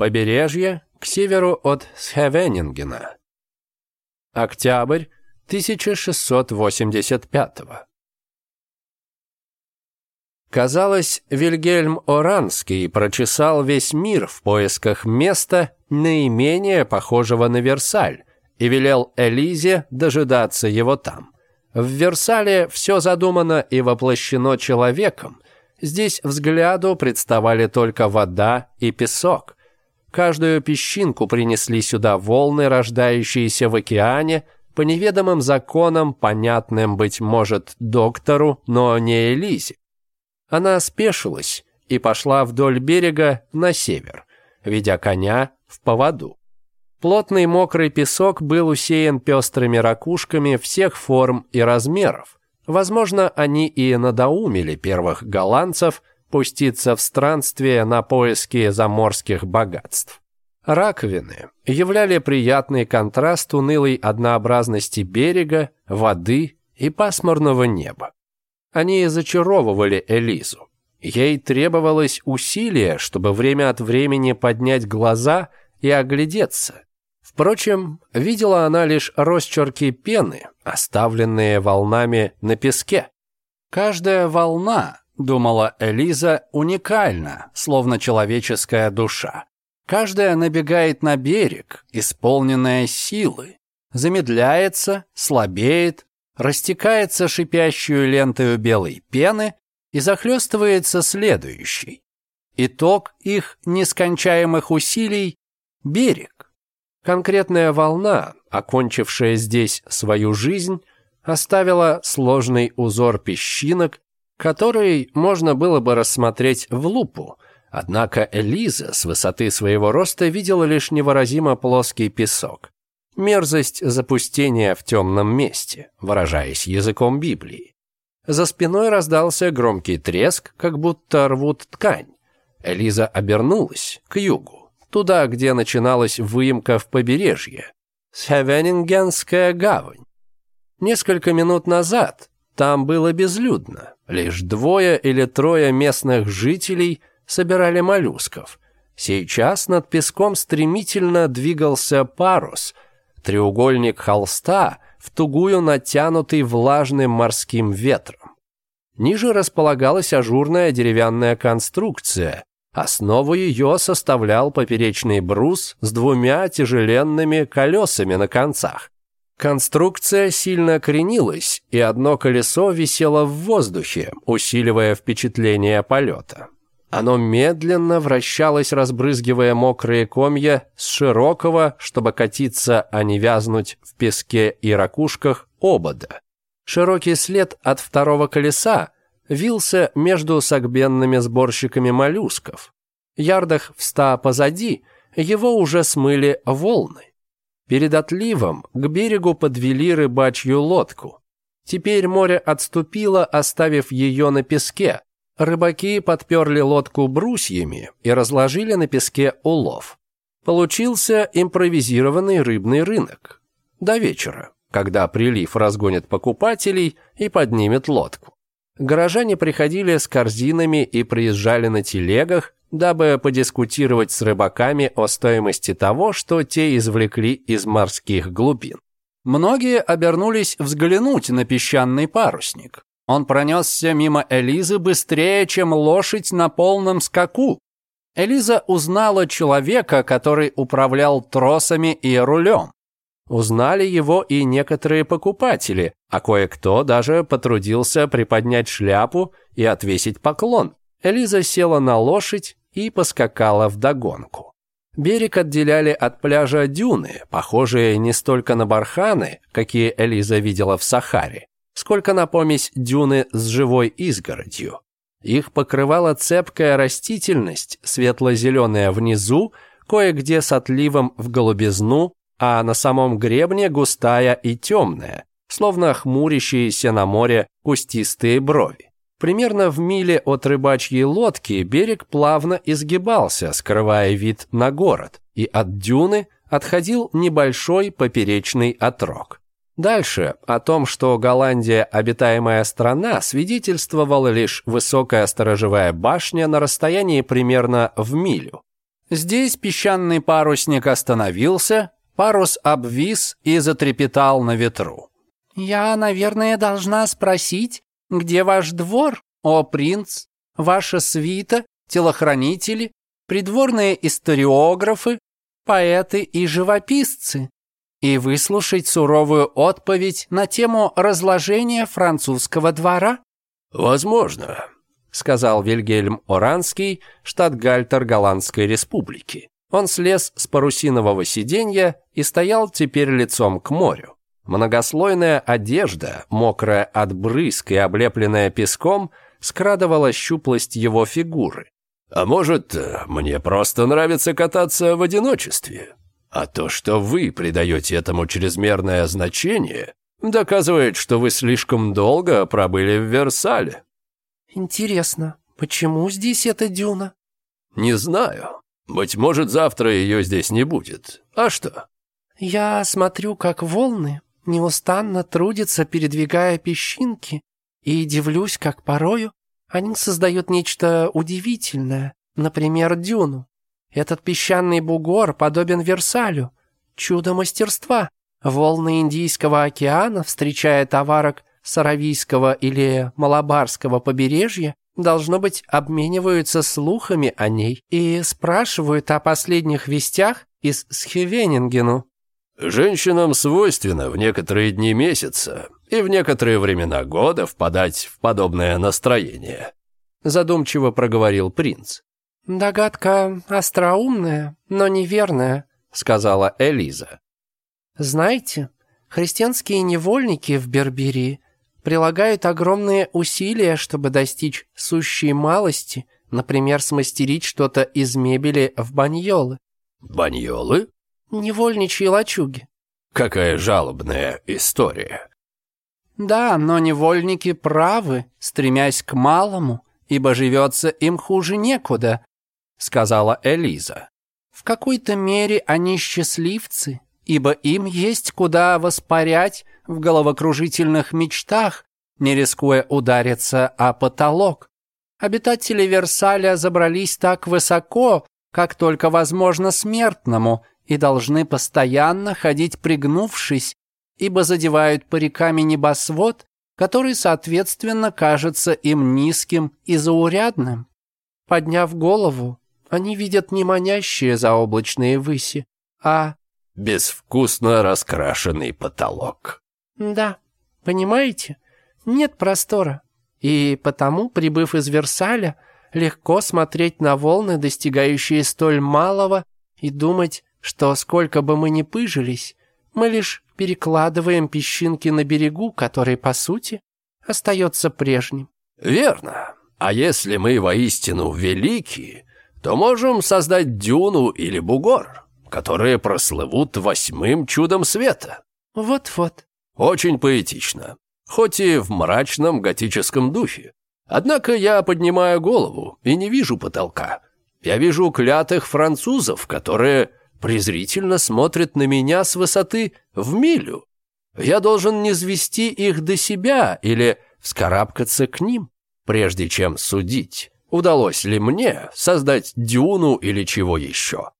Побережье к северу от Схевенингена. Октябрь 1685. Казалось, Вильгельм Оранский прочесал весь мир в поисках места, наименее похожего на Версаль, и велел Элизе дожидаться его там. В Версале все задумано и воплощено человеком. Здесь взгляду представали только вода и песок. Каждую песчинку принесли сюда волны, рождающиеся в океане, по неведомым законам, понятным, быть может, доктору, но не Элизе. Она спешилась и пошла вдоль берега на север, ведя коня в поводу. Плотный мокрый песок был усеян пестрыми ракушками всех форм и размеров. Возможно, они и надоумили первых голландцев, пуститься в странствие на поиски заморских богатств. Раковины являли приятный контраст унылой однообразности берега, воды и пасмурного неба. Они зачаровывали Элизу. Ей требовалось усилие, чтобы время от времени поднять глаза и оглядеться. Впрочем, видела она лишь росчерки пены, оставленные волнами на песке. Каждая волна думала Элиза, уникальна, словно человеческая душа. Каждая набегает на берег, исполненная силы, замедляется, слабеет, растекается шипящую лентою белой пены и захлёстывается следующей. Итог их нескончаемых усилий – берег. Конкретная волна, окончившая здесь свою жизнь, оставила сложный узор песчинок, который можно было бы рассмотреть в лупу. Однако Элиза с высоты своего роста видела лишь невыразимо плоский песок. Мерзость запустения в темном месте, выражаясь языком Библии. За спиной раздался громкий треск, как будто рвут ткань. Элиза обернулась к югу, туда, где начиналась выемка в побережье. Севенингенская гавань. Несколько минут назад там было безлюдно, Лишь двое или трое местных жителей собирали моллюсков. Сейчас над песком стремительно двигался парус, треугольник холста, в тугую натянутый влажным морским ветром. Ниже располагалась ажурная деревянная конструкция. Основу ее составлял поперечный брус с двумя тяжеленными колесами на концах. Конструкция сильно кренилась, и одно колесо висело в воздухе, усиливая впечатление полета. Оно медленно вращалось, разбрызгивая мокрые комья с широкого, чтобы катиться, а не вязнуть в песке и ракушках, обода. Широкий след от второго колеса вился между согбенными сборщиками моллюсков. Ярдах в ста позади его уже смыли волны. Перед отливом к берегу подвели рыбачью лодку. Теперь море отступило, оставив ее на песке. Рыбаки подперли лодку брусьями и разложили на песке улов. Получился импровизированный рыбный рынок. До вечера, когда прилив разгонит покупателей и поднимет лодку. Горожане приходили с корзинами и приезжали на телегах, дабы подискутировать с рыбаками о стоимости того, что те извлекли из морских глубин. Многие обернулись взглянуть на песчаный парусник. Он пронесся мимо Элизы быстрее, чем лошадь на полном скаку. Элиза узнала человека, который управлял тросами и рулем. Узнали его и некоторые покупатели, а кое-кто даже потрудился приподнять шляпу и отвесить поклон. Элиза села на лошадь и поскакала вдогонку. Берег отделяли от пляжа дюны, похожие не столько на барханы, какие Элиза видела в Сахаре, сколько на помесь дюны с живой изгородью. Их покрывала цепкая растительность, светло-зеленая внизу, кое-где с отливом в голубизну, а на самом гребне густая и темная, словно хмурящиеся на море кустистые брови. Примерно в миле от рыбачьей лодки берег плавно изгибался, скрывая вид на город, и от дюны отходил небольшой поперечный отрог. Дальше о том, что Голландия обитаемая страна, свидетельствовала лишь высокая сторожевая башня на расстоянии примерно в милю. Здесь песчаный парусник остановился, парус обвис и затрепетал на ветру. «Я, наверное, должна спросить, где ваш двор, о принц? Ваша свита, телохранители, придворные историографы, поэты и живописцы? И выслушать суровую отповедь на тему разложения французского двора? Возможно, сказал Вильгельм Оранский, штатгальтер Голландской республики. Он слез с парусинового сиденья и стоял теперь лицом к морю. Многослойная одежда, мокрая от брызг и облепленная песком, скрадывала щуплость его фигуры. «А может, мне просто нравится кататься в одиночестве? А то, что вы придаете этому чрезмерное значение, доказывает, что вы слишком долго пробыли в Версале». «Интересно, почему здесь эта дюна?» «Не знаю. Быть может, завтра ее здесь не будет. А что?» «Я смотрю, как волны неустанно трудится, передвигая песчинки, и дивлюсь, как порою они создают нечто удивительное, например, дюну. Этот песчаный бугор подобен Версалю, чудо мастерства. Волны Индийского океана, встречая товарок с Аравийского или Малабарского побережья, должно быть, обмениваются слухами о ней и спрашивают о последних вестях из Схевенингену. Женщинам свойственно в некоторые дни месяца и в некоторые времена года впадать в подобное настроение», — задумчиво проговорил принц. «Догадка остроумная, но неверная», — сказала Элиза. «Знаете, христианские невольники в Берберии прилагают огромные усилия, чтобы достичь сущей малости, например, смастерить что-то из мебели в баньолы». «Баньолы?» невольничьи лачуги». «Какая жалобная история». «Да, но невольники правы, стремясь к малому, ибо живется им хуже некуда», — сказала Элиза. «В какой-то мере они счастливцы, ибо им есть куда воспарять в головокружительных мечтах, не рискуя удариться о потолок. Обитатели Версаля забрались так высоко, как только возможно смертному, и должны постоянно ходить пригнувшись, ибо задевают париками небосвод, который, соответственно, кажется им низким и заурядным. Подняв голову, они видят не манящие заоблачные выси, а... Безвкусно раскрашенный потолок. Да, понимаете, нет простора. И потому, прибыв из Версаля, легко смотреть на волны, достигающие столь малого, и думать что сколько бы мы ни пыжились, мы лишь перекладываем песчинки на берегу, который, по сути, остается прежним. Верно. А если мы воистину велики, то можем создать дюну или бугор, которые прослывут восьмым чудом света. Вот-вот. Очень поэтично, хоть и в мрачном готическом духе. Однако я поднимаю голову и не вижу потолка. Я вижу клятых французов, которые презрительно смотрят на меня с высоты в милю. Я должен не звести их до себя или вскарабкаться к ним, прежде чем судить, удалось ли мне создать дюну или чего еще.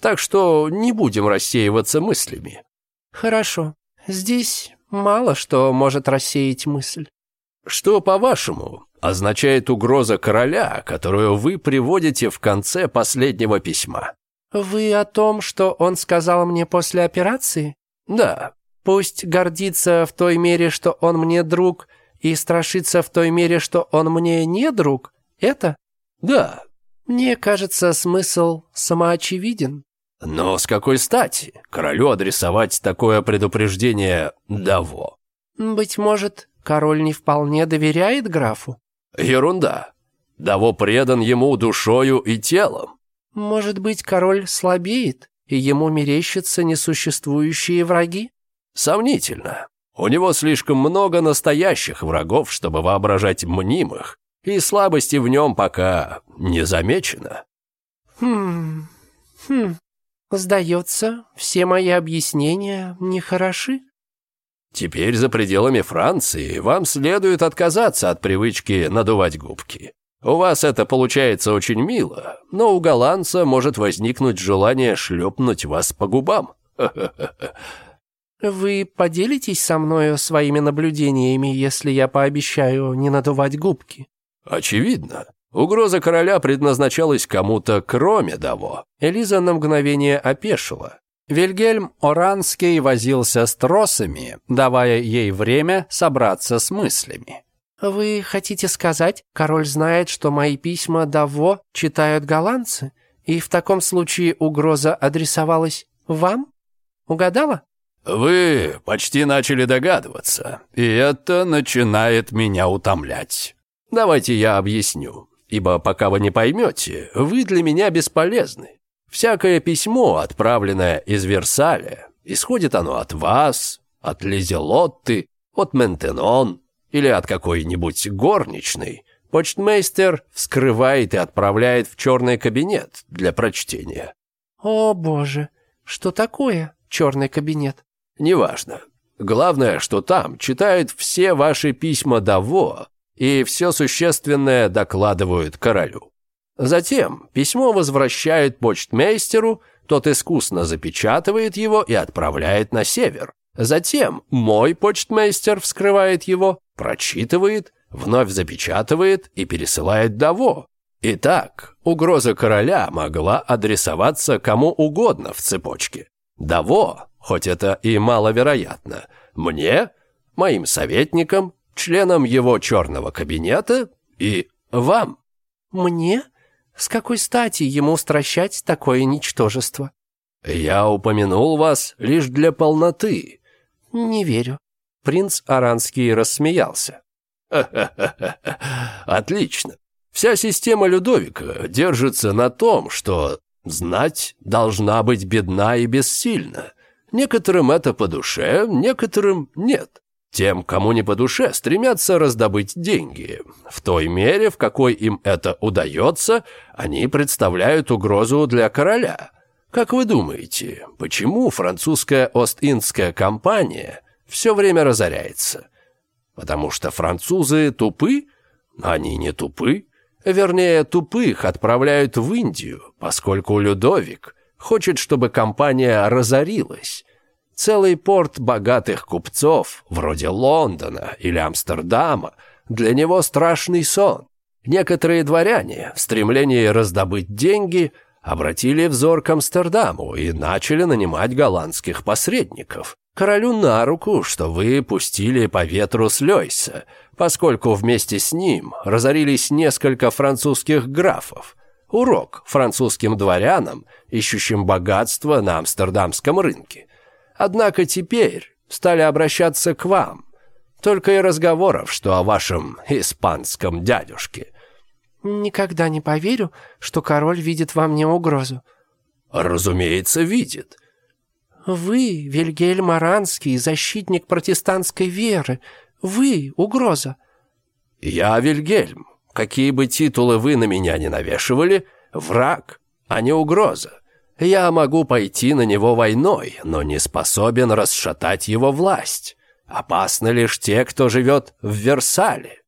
Так что не будем рассеиваться мыслями. Хорошо, здесь мало что может рассеять мысль. Что, по-вашему, означает угроза короля, которую вы приводите в конце последнего письма? «Вы о том, что он сказал мне после операции?» «Да. Пусть гордится в той мере, что он мне друг, и страшится в той мере, что он мне не друг. Это?» «Да». «Мне кажется, смысл самоочевиден». «Но с какой стати королю адресовать такое предупреждение Даво?» «Быть может, король не вполне доверяет графу?» «Ерунда. Даво предан ему душою и телом. Может быть, король слабеет, и ему мерещатся несуществующие враги? Сомнительно. У него слишком много настоящих врагов, чтобы воображать мнимых, и слабости в нем пока не замечено. Хм, хм, сдается, все мои объяснения нехороши. Теперь за пределами Франции вам следует отказаться от привычки надувать губки. У вас это получается очень мило, но у голландца может возникнуть желание шлепнуть вас по губам. Вы поделитесь со мною своими наблюдениями, если я пообещаю не надувать губки? Очевидно. Угроза короля предназначалась кому-то кроме того. Элиза на мгновение опешила. Вильгельм Оранский возился с тросами, давая ей время собраться с мыслями. «Вы хотите сказать, король знает, что мои письма Даво читают голландцы, и в таком случае угроза адресовалась вам? Угадала?» «Вы почти начали догадываться, и это начинает меня утомлять. Давайте я объясню, ибо пока вы не поймете, вы для меня бесполезны. Всякое письмо, отправленное из Версаля, исходит оно от вас, от Лизелотты, от Ментенон, или от какой-нибудь горничной, почтмейстер вскрывает и отправляет в черный кабинет для прочтения. «О, боже, что такое черный кабинет?» «Неважно. Главное, что там читают все ваши письма Даво и все существенное докладывают королю. Затем письмо возвращают почтмейстеру, тот искусно запечатывает его и отправляет на север, Затем мой почтмейстер вскрывает его, прочитывает, вновь запечатывает и пересылает Даво. Итак, угроза короля могла адресоваться кому угодно в цепочке. Даво, хоть это и маловероятно, мне, моим советникам, членам его черного кабинета и вам. Мне? С какой стати ему стращать такое ничтожество? Я упомянул вас лишь для полноты, «Не верю». Принц Аранский рассмеялся. Отлично. Вся система Людовика держится на том, что знать должна быть бедна и бессильна. Некоторым это по душе, некоторым нет. Тем, кому не по душе, стремятся раздобыть деньги. В той мере, в какой им это удается, они представляют угрозу для короля – как вы думаете, почему французская Ост-Индская компания все время разоряется? Потому что французы тупы? Они не тупы. Вернее, тупых отправляют в Индию, поскольку Людовик хочет, чтобы компания разорилась. Целый порт богатых купцов, вроде Лондона или Амстердама, для него страшный сон. Некоторые дворяне в стремлении раздобыть деньги – обратили взор к Амстердаму и начали нанимать голландских посредников. Королю на руку, что вы пустили по ветру с Лёйса, поскольку вместе с ним разорились несколько французских графов. Урок французским дворянам, ищущим богатство на амстердамском рынке. Однако теперь стали обращаться к вам. Только и разговоров, что о вашем испанском дядюшке – «Никогда не поверю, что король видит во мне угрозу». «Разумеется, видит». «Вы, Вильгельм Аранский, защитник протестантской веры. Вы — угроза». «Я Вильгельм. Какие бы титулы вы на меня не навешивали, враг, а не угроза. Я могу пойти на него войной, но не способен расшатать его власть. Опасны лишь те, кто живет в Версале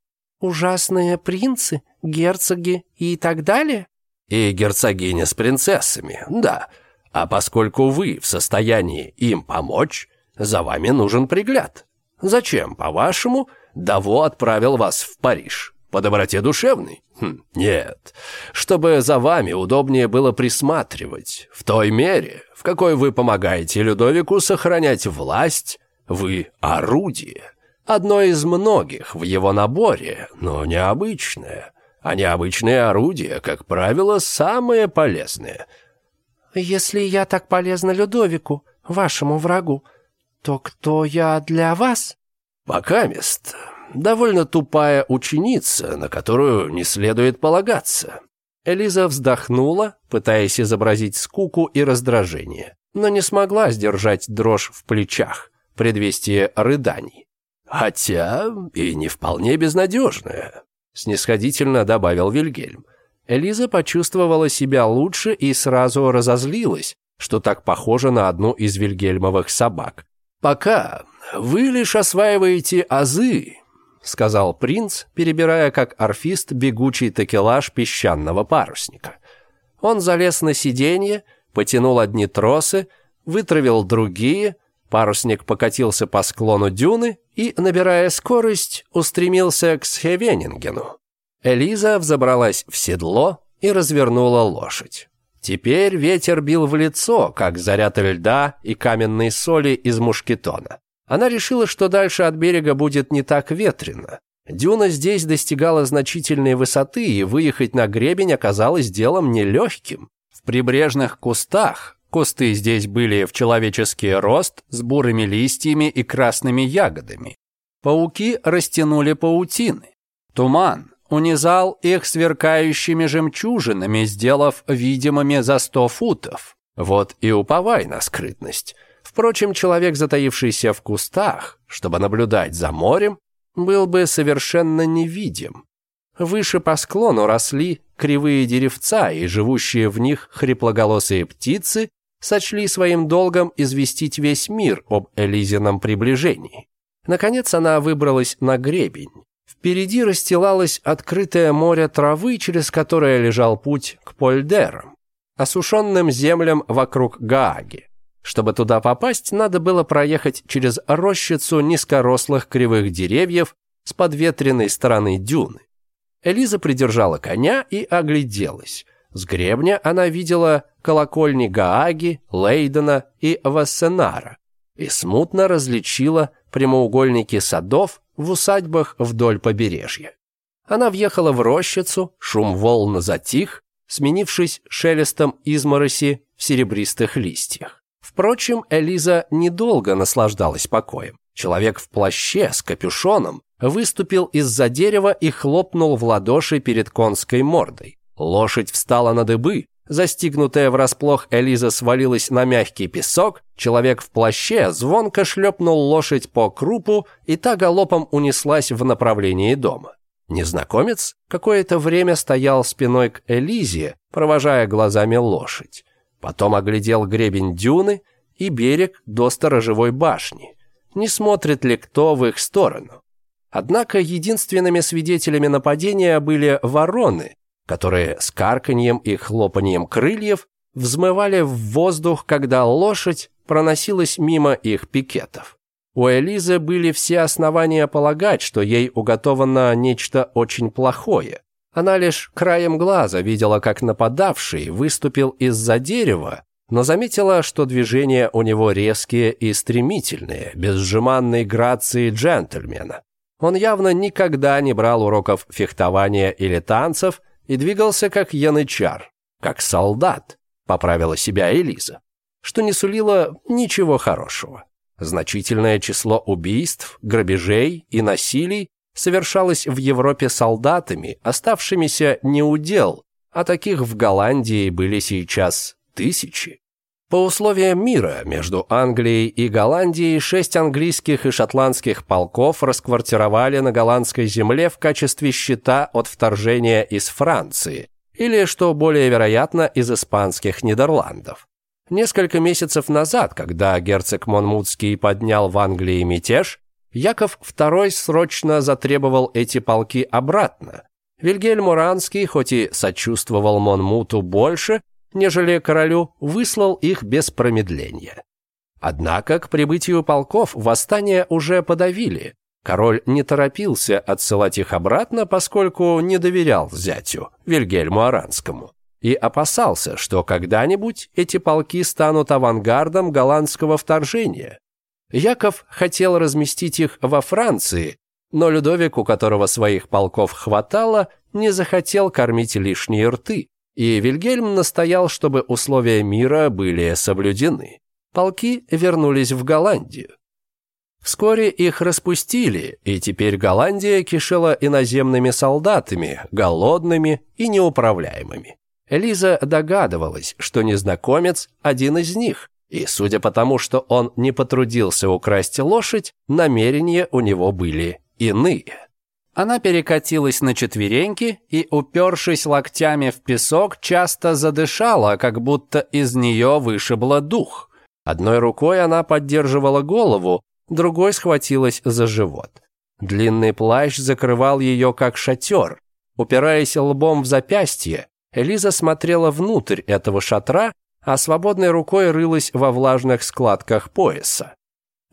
ужасные принцы, герцоги и так далее?» «И герцогини с принцессами, да. А поскольку вы в состоянии им помочь, за вами нужен пригляд. Зачем, по-вашему, Даво отправил вас в Париж? По доброте душевной? Хм, нет. Чтобы за вами удобнее было присматривать. В той мере, в какой вы помогаете Людовику сохранять власть, вы орудие. Одно из многих в его наборе, но необычное. А необычные орудия, как правило, самые полезные. «Если я так полезна Людовику, вашему врагу, то кто я для вас?» «Пока мест. Довольно тупая ученица, на которую не следует полагаться». Элиза вздохнула, пытаясь изобразить скуку и раздражение, но не смогла сдержать дрожь в плечах, предвестие рыданий. «Хотя и не вполне безнадежная», — снисходительно добавил Вильгельм. Элиза почувствовала себя лучше и сразу разозлилась, что так похоже на одну из вильгельмовых собак. «Пока вы лишь осваиваете азы», — сказал принц, перебирая как орфист бегучий такелаж песчанного парусника. Он залез на сиденье, потянул одни тросы, вытравил другие, парусник покатился по склону дюны и, набирая скорость, устремился к Схевенингену. Элиза взобралась в седло и развернула лошадь. Теперь ветер бил в лицо, как заряд льда и каменной соли из мушкетона. Она решила, что дальше от берега будет не так ветрено. Дюна здесь достигала значительной высоты, и выехать на гребень оказалось делом нелегким. В прибрежных кустах Кусты здесь были в человеческий рост с бурыми листьями и красными ягодами. Пауки растянули паутины. Туман унизал их сверкающими жемчужинами, сделав видимыми за сто футов. Вот и уповай на скрытность. Впрочем, человек, затаившийся в кустах, чтобы наблюдать за морем, был бы совершенно невидим. Выше по склону росли кривые деревца, и живущие в них хриплоголосые птицы сочли своим долгом известить весь мир об Элизином приближении. Наконец она выбралась на гребень. Впереди расстилалось открытое море травы, через которое лежал путь к Польдерам, осушенным землям вокруг Гааги. Чтобы туда попасть, надо было проехать через рощицу низкорослых кривых деревьев с подветренной стороны дюны. Элиза придержала коня и огляделась. С гребня она видела колокольни Гааги, Лейдена и Вассенара и смутно различила прямоугольники садов в усадьбах вдоль побережья. Она въехала в рощицу, шум волн затих, сменившись шелестом измороси в серебристых листьях. Впрочем, Элиза недолго наслаждалась покоем. Человек в плаще с капюшоном выступил из-за дерева и хлопнул в ладоши перед конской мордой. Лошадь встала на дыбы, застигнутая врасплох Элиза свалилась на мягкий песок, человек в плаще звонко шлепнул лошадь по крупу, и та галопом унеслась в направлении дома. Незнакомец какое-то время стоял спиной к Элизе, провожая глазами лошадь. Потом оглядел гребень дюны и берег до сторожевой башни. Не смотрит ли кто в их сторону? Однако единственными свидетелями нападения были вороны, которые с карканьем и хлопаньем крыльев взмывали в воздух, когда лошадь проносилась мимо их пикетов. У Элизы были все основания полагать, что ей уготовано нечто очень плохое. Она лишь краем глаза видела, как нападавший выступил из-за дерева, но заметила, что движения у него резкие и стремительные, без сжиманной грации джентльмена. Он явно никогда не брал уроков фехтования или танцев – и двигался как янычар, как солдат, поправила себя Элиза, что не сулило ничего хорошего. Значительное число убийств, грабежей и насилий совершалось в Европе солдатами, оставшимися не у дел, а таких в Голландии были сейчас тысячи. По условиям мира между Англией и Голландией шесть английских и шотландских полков расквартировали на голландской земле в качестве щита от вторжения из Франции, или, что более вероятно, из испанских Нидерландов. Несколько месяцев назад, когда герцог Монмутский поднял в Англии мятеж, Яков II срочно затребовал эти полки обратно. Вильгельм Уранский, хоть и сочувствовал Монмуту больше, нежели королю выслал их без промедления. Однако к прибытию полков восстание уже подавили. Король не торопился отсылать их обратно, поскольку не доверял зятю, Вильгельму Аранскому, и опасался, что когда-нибудь эти полки станут авангардом голландского вторжения. Яков хотел разместить их во Франции, но Людовик, у которого своих полков хватало, не захотел кормить лишние рты, и Вильгельм настоял, чтобы условия мира были соблюдены. Полки вернулись в Голландию. Вскоре их распустили, и теперь Голландия кишела иноземными солдатами, голодными и неуправляемыми. Лиза догадывалась, что незнакомец – один из них, и, судя по тому, что он не потрудился украсть лошадь, намерения у него были иные. Она перекатилась на четвереньки и, упершись локтями в песок, часто задышала, как будто из нее вышибло дух. Одной рукой она поддерживала голову, другой схватилась за живот. Длинный плащ закрывал ее, как шатер. Упираясь лбом в запястье, Элиза смотрела внутрь этого шатра, а свободной рукой рылась во влажных складках пояса.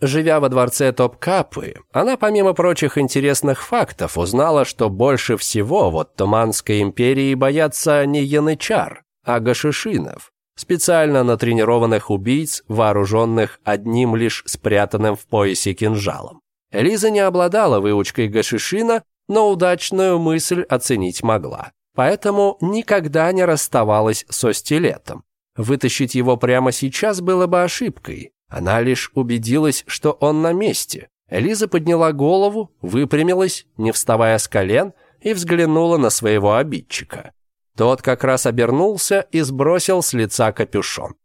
Живя во дворце Топкапы, она, помимо прочих интересных фактов, узнала, что больше всего в Оттоманской империи боятся не янычар, а гашишинов, специально натренированных убийц, вооруженных одним лишь спрятанным в поясе кинжалом. Лиза не обладала выучкой гашишина, но удачную мысль оценить могла, поэтому никогда не расставалась со стилетом. Вытащить его прямо сейчас было бы ошибкой, она лишь убедилась, что он на месте. Элиза подняла голову, выпрямилась, не вставая с колен, и взглянула на своего обидчика. Тот как раз обернулся и сбросил с лица капюшон.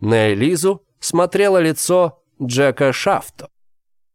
На Элизу смотрело лицо Джека Шафта.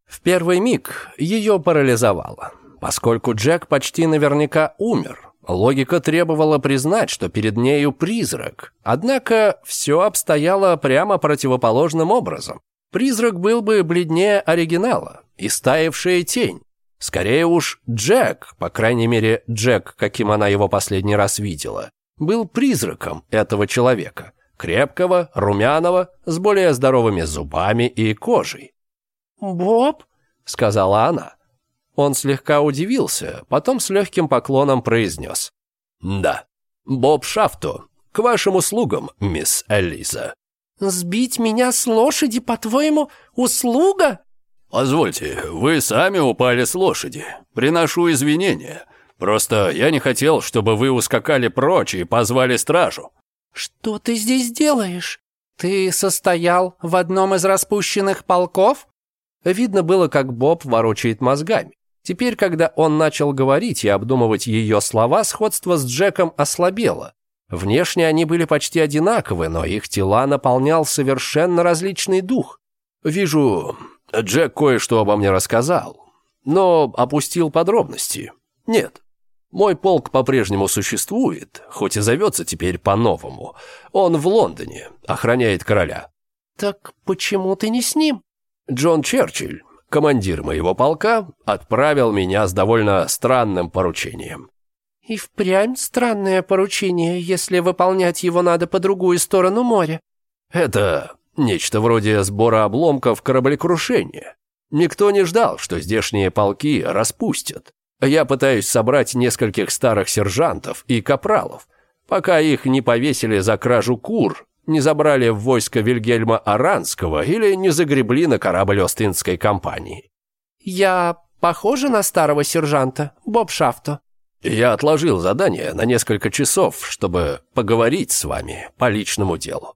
В первый миг ее парализовало, поскольку Джек почти наверняка умер, Логика требовала признать, что перед нею призрак. Однако все обстояло прямо противоположным образом. Призрак был бы бледнее оригинала, и стаившая тень. Скорее уж Джек, по крайней мере Джек, каким она его последний раз видела, был призраком этого человека. Крепкого, румяного, с более здоровыми зубами и кожей. «Боб?» — сказала она. Он слегка удивился, потом с легким поклоном произнес. «Да, Боб Шафту, к вашим услугам, мисс Элиза». «Сбить меня с лошади, по-твоему, услуга?» «Позвольте, вы сами упали с лошади. Приношу извинения. Просто я не хотел, чтобы вы ускакали прочь и позвали стражу». «Что ты здесь делаешь? Ты состоял в одном из распущенных полков?» Видно было, как Боб ворочает мозгами. Теперь, когда он начал говорить и обдумывать ее слова, сходство с Джеком ослабело. Внешне они были почти одинаковы, но их тела наполнял совершенно различный дух. «Вижу, Джек кое-что обо мне рассказал, но опустил подробности. Нет, мой полк по-прежнему существует, хоть и зовется теперь по-новому. Он в Лондоне, охраняет короля». «Так почему ты не с ним?» Джон Черчилль командир моего полка, отправил меня с довольно странным поручением. «И впрямь странное поручение, если выполнять его надо по другую сторону моря». «Это нечто вроде сбора обломков кораблекрушения. Никто не ждал, что здешние полки распустят. Я пытаюсь собрать нескольких старых сержантов и капралов, пока их не повесили за кражу кур не забрали в войско Вильгельма Аранского или не загребли на корабль Остинской компании. «Я похожа на старого сержанта, Боб Шафто?» «Я отложил задание на несколько часов, чтобы поговорить с вами по личному делу.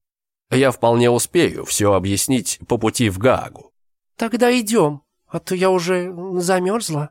Я вполне успею все объяснить по пути в Гаагу». «Тогда идем, а то я уже замерзла».